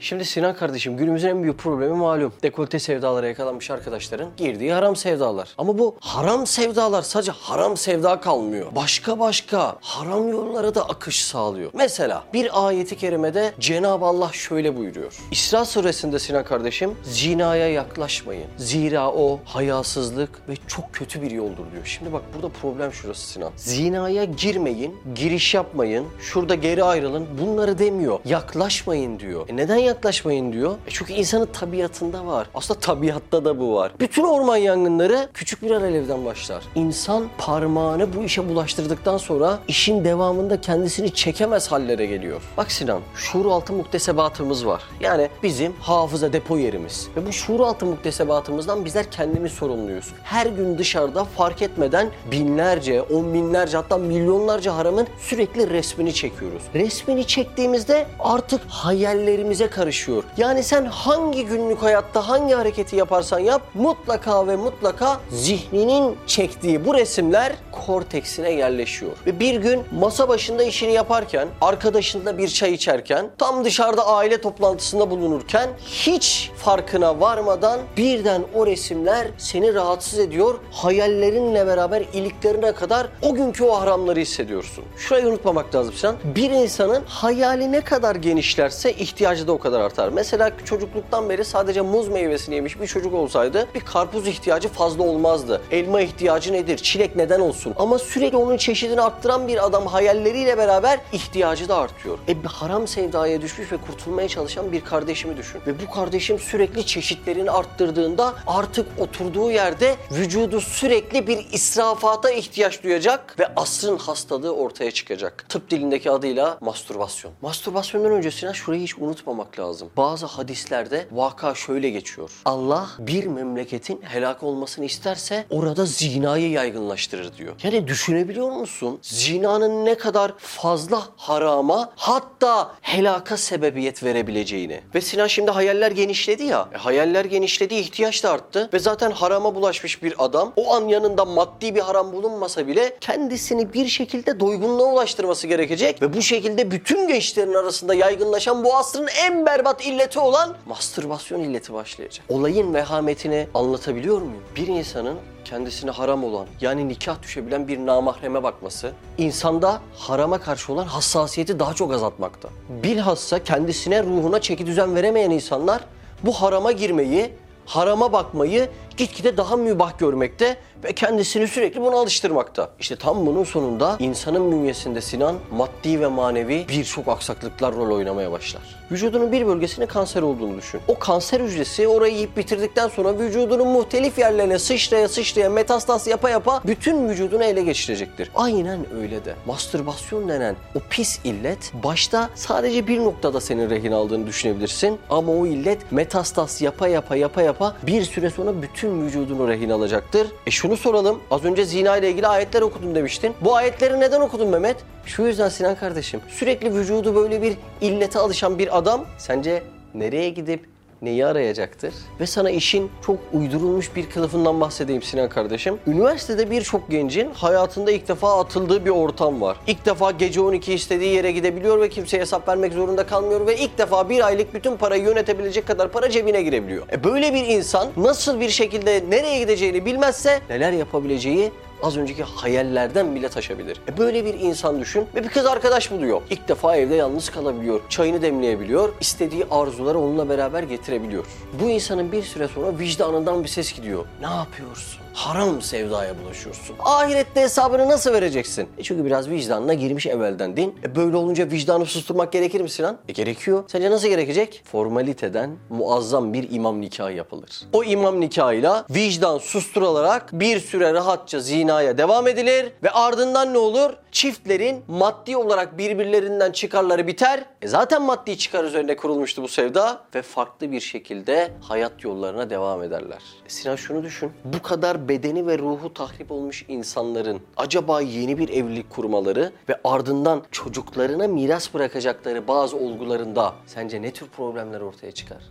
Şimdi Sinan kardeşim günümüzün en büyük problemi malum. Dekolte sevdalara yakalanmış arkadaşların girdiği haram sevdalar. Ama bu haram sevdalar sadece haram sevda kalmıyor. Başka başka haram yollara da akış sağlıyor. Mesela bir ayeti kerimede Cenab-ı Allah şöyle buyuruyor. İsra suresinde Sinan kardeşim zinaya yaklaşmayın. Zira o hayasızlık ve çok kötü bir yoldur diyor. Şimdi bak burada problem şurası Sinan. Zinaya girmeyin, giriş yapmayın, şurada geri ayrılın bunları demiyor. Yaklaşmayın diyor. E neden yaklaşmayın diyor? E çünkü insanın tabiatında var. Aslında tabiatta da bu var. Bütün orman yangınları küçük bir alevden başlar. İnsan parmağını bu işe bulaştırdıktan sonra işin devamında kendisini çekemez hallere geliyor. Bak Sinan, şuur altı muktesebatımız var. Yani bizim hafıza depo yerimiz. Ve bu şuur altı muktesebatımızdan bizler kendimiz sorumluyuz. Her gün dışarıda fark etmeden binlerce, on binlerce hatta milyonlarca haramın sürekli resmini çekiyoruz. Resmini çektiğimizde artık hayallerimize karışıyor. Yani sen hangi günlük hayatta hangi hareketi yaparsan yap mutlaka ve mutlaka zihninin çektiği bu resimler korteksine yerleşiyor. Ve bir gün masa başında işini yaparken, arkadaşınla bir çay içerken, tam dışarıda aile toplantısında bulunurken hiç farkına varmadan birden o resimler seni rahatsız ediyor. Hayallerinle beraber iliklerine kadar o günkü o haramları hissediyorsun. Şurayı unutmamak lazım sen. Bir insanın hayali ne kadar genişlerse ihtiyacı da o kadar artar. Mesela çocukluktan beri sadece muz meyvesini yemiş bir çocuk olsaydı bir karpuz ihtiyacı fazla olmazdı. Elma ihtiyacı nedir? Çilek neden olsun? Ama sürekli onun çeşidini arttıran bir adam hayalleriyle beraber ihtiyacı da artıyor. E bir haram sevdaya düşmüş ve kurtulmaya çalışan bir kardeşimi düşün. Ve bu kardeşim sürekli çeşitlerini arttırdığında artık oturduğu yerde vücudu sürekli bir israfata ihtiyaç duyacak ve asrın hastalığı ortaya çıkacak. Tıp dilindeki adıyla mastürbasyon. Mastürbasyondan öncesine şurayı hiç unutmamak lazım. Bazı hadislerde vaka şöyle geçiyor. Allah bir memleketin helak olmasını isterse orada zinayı yaygınlaştırır diyor. Yani düşünebiliyor musun? Zinanın ne kadar fazla harama hatta helaka sebebiyet verebileceğini. Ve Sinan şimdi hayaller genişledi ya. E, hayaller genişledi, ihtiyaç da arttı. Ve zaten harama bulaşmış bir adam o an yanında maddi bir haram bulunmasa bile kendisini bir şekilde doygunluğa ulaştırması gerekecek. Ve bu şekilde bütün gençlerin arasında yaygınlaşan bu asrın en berbat illeti olan mastürbasyon illeti başlayacak. Olayın vehametini anlatabiliyor muyum? Bir insanın kendisine haram olan yani nikah düşebilen bir namahreme bakması insanda harama karşı olan hassasiyeti daha çok azaltmakta. Bilhassa kendisine ruhuna çeki düzen veremeyen insanlar bu harama girmeyi, harama bakmayı gitgide daha mübah görmekte ve kendisini sürekli buna alıştırmakta. İşte tam bunun sonunda insanın bünyesinde Sinan maddi ve manevi birçok aksaklıklar rol oynamaya başlar. Vücudunun bir bölgesine kanser olduğunu düşün. O kanser hücresi orayı yiyip bitirdikten sonra vücudunun muhtelif yerlerine sıçraya sıçraya metastas yapa yapa bütün vücudunu ele geçirecektir. Aynen öyle de. Mastürbasyon denen o pis illet başta sadece bir noktada senin rehin aldığını düşünebilirsin ama o illet metastas yapa yapa yapa yapa bir süre sonra bütün vücudunu rehin alacaktır. E şunu soralım. Az önce zina ile ilgili ayetler okudum demiştin. Bu ayetleri neden okudun Mehmet? Şu yüzden Sinan kardeşim. Sürekli vücudu böyle bir illete alışan bir adam sence nereye gidip neyi arayacaktır? Ve sana işin çok uydurulmuş bir kılıfından bahsedeyim Sinan kardeşim. Üniversitede birçok gencin hayatında ilk defa atıldığı bir ortam var. İlk defa gece 12 istediği yere gidebiliyor ve kimseye hesap vermek zorunda kalmıyor ve ilk defa bir aylık bütün parayı yönetebilecek kadar para cebine girebiliyor. E böyle bir insan nasıl bir şekilde nereye gideceğini bilmezse neler yapabileceği az önceki hayallerden bile taşabilir. E böyle bir insan düşün ve bir kız arkadaş buluyor. İlk defa evde yalnız kalabiliyor. Çayını demleyebiliyor. istediği arzuları onunla beraber getirebiliyor. Bu insanın bir süre sonra vicdanından bir ses gidiyor. Ne yapıyorsun? Haram sevdaya bulaşıyorsun. Ahirette hesabını nasıl vereceksin? E çünkü biraz vicdanına girmiş evvelden din. E böyle olunca vicdanı susturmak gerekir mi Sinan? E gerekiyor. Sence nasıl gerekecek? Formaliteden muazzam bir imam nikahı yapılır. O imam nikahıyla vicdan susturularak bir süre rahatça zinaya devam edilir ve ardından ne olur? Çiftlerin maddi olarak birbirlerinden çıkarları biter. E zaten maddi çıkar üzerine kurulmuştu bu sevda ve farklı bir şekilde hayat yollarına devam ederler. E Sinan şunu düşün. Bu kadar bedeni ve ruhu tahrip olmuş insanların acaba yeni bir evlilik kurmaları ve ardından çocuklarına miras bırakacakları bazı olgularında sence ne tür problemler ortaya çıkar?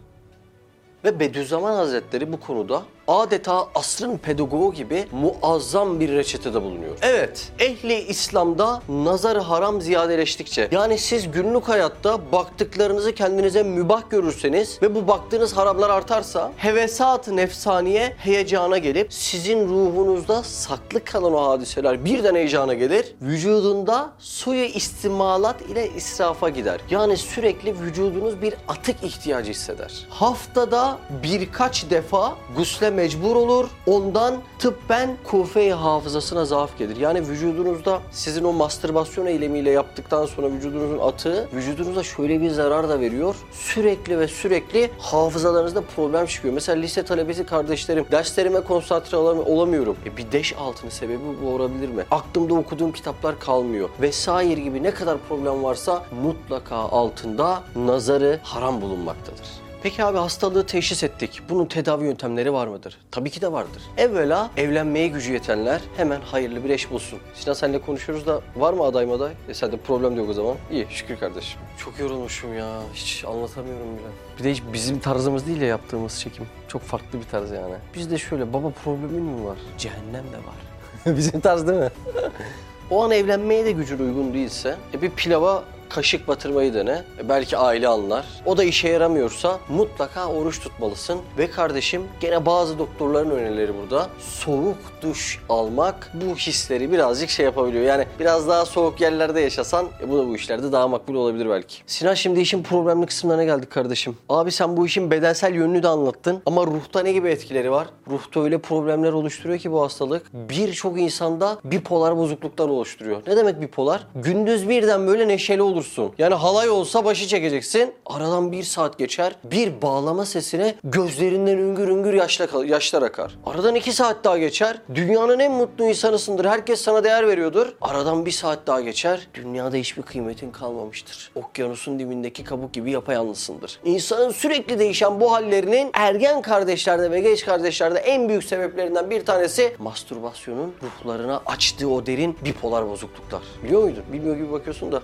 Ve Bediüzzaman Hazretleri bu konuda adeta asrın pedagogu gibi muazzam bir reçetede bulunuyor. Evet, ehli İslam'da nazar haram ziyadeleştikçe yani siz günlük hayatta baktıklarınızı kendinize mübah görürseniz ve bu baktığınız haramlar artarsa hevesat-ı nefsaniye heyecana gelip sizin ruhunuzda saklı kalan o hadiseler birden heyecana gelir. Vücudunda suyu istimalat ile israfa gider. Yani sürekli vücudunuz bir atık ihtiyacı hisseder. Haftada birkaç defa gusle mecbur olur. Ondan tıbben kuvve-i hafızasına zaaf gelir. Yani vücudunuzda sizin o mastürbasyon eylemiyle yaptıktan sonra vücudunuzun atığı vücudunuza şöyle bir zarar da veriyor. Sürekli ve sürekli hafızalarınızda problem çıkıyor. Mesela lise talebesi kardeşlerim derslerime konsantre olam- olamıyorum. E bir deş altını sebebi bu olabilir mi? Aklımda okuduğum kitaplar kalmıyor. Vesaire gibi ne kadar problem varsa mutlaka altında nazarı haram bulunmaktadır. Peki abi hastalığı teşhis ettik. Bunun tedavi yöntemleri var mıdır? Tabii ki de vardır. Evvela evlenmeye gücü yetenler hemen hayırlı bir eş bulsun. Sinan senle konuşuyoruz da var mı aday maday? E sende problem de yok o zaman. İyi şükür kardeşim. Çok yorulmuşum ya. Hiç anlatamıyorum bile. Bir de hiç bizim tarzımız değil ya yaptığımız çekim. Çok farklı bir tarz yani. Bizde şöyle baba problemin mi var? Cehennem de var. bizim tarz değil mi? o an evlenmeye de gücün uygun değilse e bir pilava kaşık batırmayı dene. E belki aile anlar. O da işe yaramıyorsa mutlaka oruç tutmalısın. Ve kardeşim gene bazı doktorların önerileri burada. Soğuk duş almak bu hisleri birazcık şey yapabiliyor. Yani biraz daha soğuk yerlerde yaşasan e bu da bu işlerde daha makbul olabilir belki. Sinan şimdi işin problemli kısımlarına geldik kardeşim. Abi sen bu işin bedensel yönünü de anlattın. Ama ruhta ne gibi etkileri var? Ruhta öyle problemler oluşturuyor ki bu hastalık. Birçok insanda bipolar bozukluklar oluşturuyor. Ne demek bipolar? Gündüz birden böyle neşeli olursun. Yani halay olsa başı çekeceksin. Aradan bir saat geçer. Bir bağlama sesine gözlerinden üngür üngür yaşla, yaşlar akar. Aradan iki saat daha geçer. Dünyanın en mutlu insanısındır. Herkes sana değer veriyordur. Aradan bir saat daha geçer. Dünyada hiçbir kıymetin kalmamıştır. Okyanusun dibindeki kabuk gibi yapayalnızsındır. İnsanın sürekli değişen bu hallerinin ergen kardeşlerde ve genç kardeşlerde en büyük sebeplerinden bir tanesi mastürbasyonun ruhlarına açtığı o derin bipolar bozukluklar. Biliyor muydun? Bilmiyor gibi bakıyorsun da.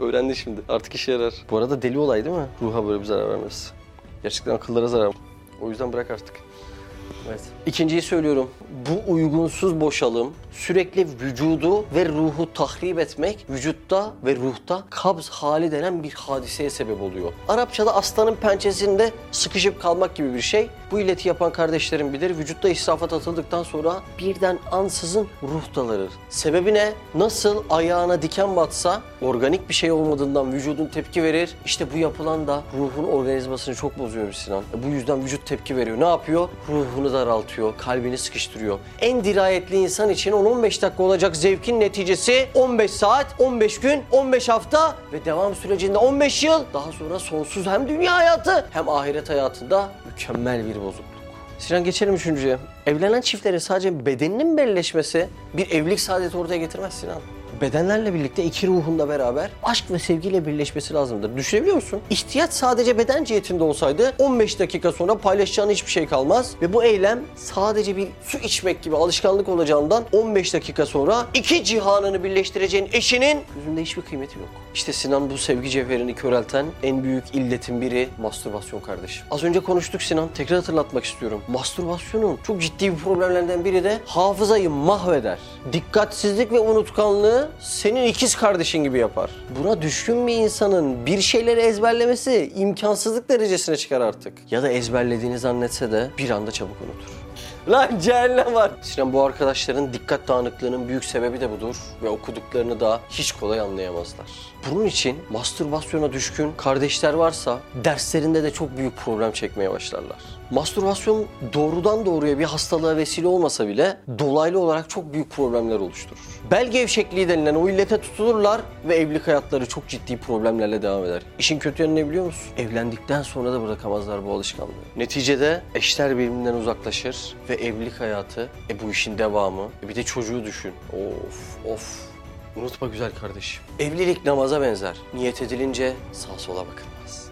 Öğrendi şimdi. Artık işe yarar. Bu arada deli olay değil mi? Ruha böyle bir zarar vermesi. Gerçekten akıllara zarar. O yüzden bırak artık. Evet. İkinciyi söylüyorum. Bu uygunsuz boşalım sürekli vücudu ve ruhu tahrip etmek vücutta ve ruhta kabz hali denen bir hadiseye sebep oluyor. Arapçada aslanın pençesinde sıkışıp kalmak gibi bir şey. Bu illeti yapan kardeşlerim bilir. Vücutta israfat atıldıktan sonra birden ansızın ruh dalarır. Sebebi ne? Nasıl ayağına diken batsa organik bir şey olmadığından vücudun tepki verir. İşte bu yapılan da ruhun organizmasını çok bozuyor Sinan. Bu yüzden vücut tepki veriyor. Ne yapıyor? Ruhunu daraltıyor, kalbini sıkıştırıyor. En dirayetli insan için 10-15 dakika olacak zevkin neticesi 15 saat, 15 gün, 15 hafta ve devam sürecinde 15 yıl. Daha sonra sonsuz hem dünya hayatı hem ahiret hayatında mükemmel bir bozukluk. Sinan geçelim üçüncüye. Evlenen çiftlerin sadece bedeninin belleşmesi bir evlilik saadeti ortaya getirmez Sinan. Bedenlerle birlikte iki ruhun da beraber aşk ve sevgiyle birleşmesi lazımdır. Düşünebiliyor musun? İhtiyaç sadece beden cihetinde olsaydı 15 dakika sonra paylaşacağın hiçbir şey kalmaz. Ve bu eylem sadece bir su içmek gibi alışkanlık olacağından 15 dakika sonra iki cihanını birleştireceğin eşinin yüzünde hiçbir kıymeti yok. İşte Sinan bu sevgi cevherini körelten en büyük illetin biri mastürbasyon kardeşim. Az önce konuştuk Sinan. Tekrar hatırlatmak istiyorum. Mastürbasyonun çok ciddi bir problemlerden biri de hafızayı mahveder. Dikkatsizlik ve unutkanlığı senin ikiz kardeşin gibi yapar. Buna düşkün bir insanın bir şeyleri ezberlemesi imkansızlık derecesine çıkar artık. Ya da ezberlediğini zannetse de bir anda çabuk unutur. Lan cehennem var. Sinan bu arkadaşların dikkat dağınıklığının büyük sebebi de budur ve okuduklarını da hiç kolay anlayamazlar. Bunun için mastürbasyona düşkün kardeşler varsa derslerinde de çok büyük problem çekmeye başlarlar. Mastürbasyon doğrudan doğruya bir hastalığa vesile olmasa bile dolaylı olarak çok büyük problemler oluşturur. Bel gevşekliği denilen o illete tutulurlar ve evlilik hayatları çok ciddi problemlerle devam eder. İşin kötü yanı ne biliyor musun? Evlendikten sonra da bırakamazlar bu alışkanlığı. Neticede eşler birbirinden uzaklaşır ve evlilik hayatı, e bu işin devamı, e bir de çocuğu düşün. Of of. Unutma güzel kardeşim. Evlilik namaza benzer. Niyet edilince sağa sola bakılmaz.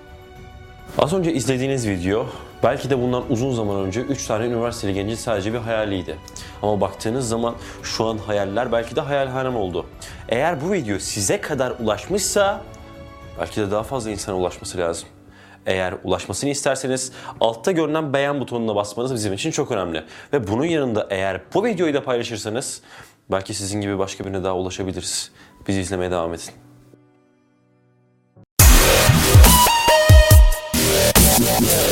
Az önce izlediğiniz video belki de bundan uzun zaman önce 3 tane üniversiteli gencin sadece bir hayaliydi. Ama baktığınız zaman şu an hayaller belki de hayalhanem oldu. Eğer bu video size kadar ulaşmışsa belki de daha fazla insana ulaşması lazım. Eğer ulaşmasını isterseniz altta görünen beğen butonuna basmanız bizim için çok önemli. Ve bunun yanında eğer bu videoyu da paylaşırsanız belki sizin gibi başka birine daha ulaşabiliriz. Bizi izlemeye devam edin. Yeah.